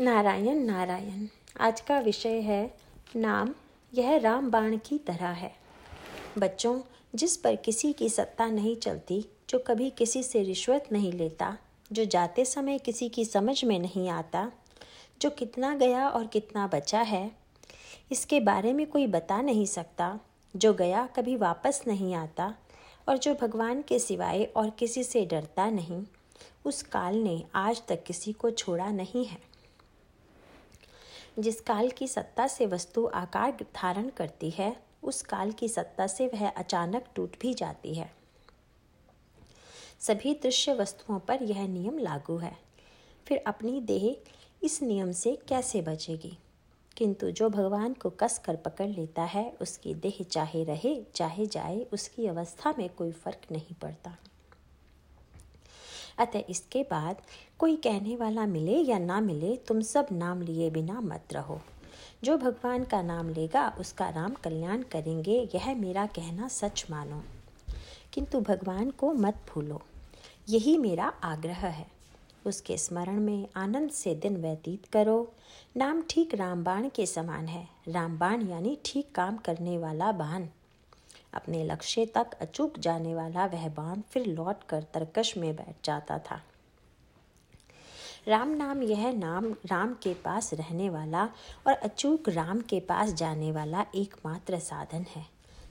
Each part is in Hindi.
नारायण नारायण। आज का विषय है, नाम, यह राम बाण की तरह है। बच्चों, जिस पर किसी की सत्ता नहीं चलती, जो कभी किसी से रिश्वत नहीं लेता, जो जाते समय किसी की समझ में नहीं आता, जो कितना गया और कितना बचा है, इसके बारे में कोई बता नहीं सकता, जो गया कभी वापस नहीं आता, और जो भगवान के सिवाय और किसी से डरता नहीं, उस काल ने आज तक किसी को छोड़ा नहीं है। जिस काल की सत्ता से वस्तु आकार धारण करती है, उस काल की सत्ता से वह अचानक टूट भी जाती है। सभी दृश्य वस्तुओं पर यह नियम लागू है। फिर अपनी देह इस नियम से कैसे बचेगी? किंतु जो भगवान को कस कर पकड़ लेता है, उसकी देह चाहे रहे, चाहे जाए, उसकी अवस्था में कोई फ़र्क नहीं पड़ता। अतः इसके बाद कोई कहने वाला मिले या ना मिले, तुम सब नाम लिए बिना मत रहो। जो भगवान का नाम लेगा, उसका राम कल्याण करेंगे, यह मेरा कहना सच मानो। किंतु भगवान को मत भूलो। यही मेरा आग्रह है। उसके स्मरण में आनंद से दिन व्यतीत करो। नाम ठीक रामबाण के समान है। रामबाण यानी ठीक काम करने वाला बाण। अपने लक्ष्य तक अचूक जाने वाला वह बाण फिर लौट कर तरकश में बैठ जाता था। राम नाम यह नाम राम के पास रहने वाला और अचूक राम के पास जाने वाला एकमात्र साधन है।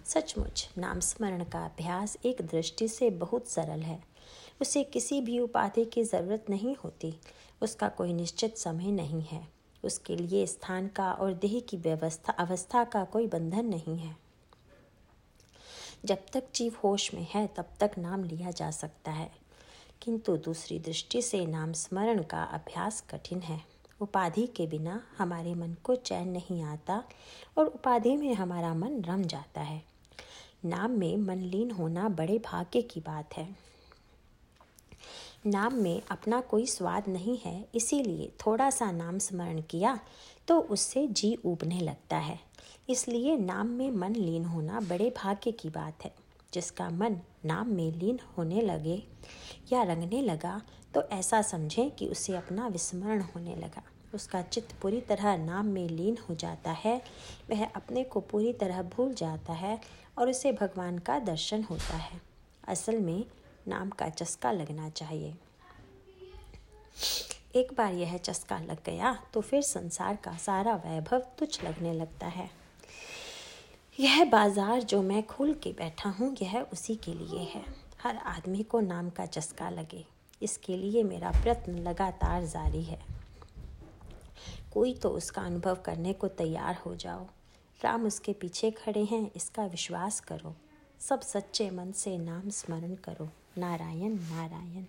सचमुच नाम स्मरण का अभ्यास एक दृष्टि से बहुत सरल है। उसे किसी भी उपाधि की ज़रूरत नहीं होती। उसका कोई निश्चित समय नहीं है। उसके लिए स्थान का और देह की व्यवस्था अवस्था का कोई बंधन नहीं है। जब तक जीव होश में है, तब तक नाम लिया जा सकता है। किंतु दूसरी दृष्टि से नाम स्मरण का अभ्यास कठिन है। उपाधि के बिना हमारे मन को चैन नहीं आता और उपाधि में हमारा मन रम जाता है। नाम में मन लीन होना बड़े भाग्य की बात है। नाम में अपना कोई स्वाद नहीं है, इसीलिए थोड़ा सा नाम स्मरण किया तो उससे जी उबने लगता है। इसलिए नाम में मन लीन होना बड़े भाग्य की बात है। जिसका मन नाम में लीन होने लगे या रंगने लगा तो ऐसा समझें कि उसे अपना विस्मरण होने लगा। उसका चित्त पूरी तरह नाम में लीन हो जाता है, वह अपने को पूरी तरह भूल जाता है और उसे भगवान का दर्शन होता है। असल में नाम का चस्का लगना चाहिए। एक बार यह चस्का लग गया तो फिर संसार का सारा वैभव तुच्छ लगने लगता है। यह बाज़ार जो मैं खोल के बैठा हूँ, यह उसी के लिए है। हर आदमी को नाम का चस्का लगे। इसके लिए मेरा प्रयत्न लगातार जारी है। कोई तो उसका अनुभव करने को तैयार हो जाओ। राम उसके पीछे खड़े हैं, इसका विश्वास करो। सब सच्चे मन से नाम स्मरण करो। नारायण नारायण।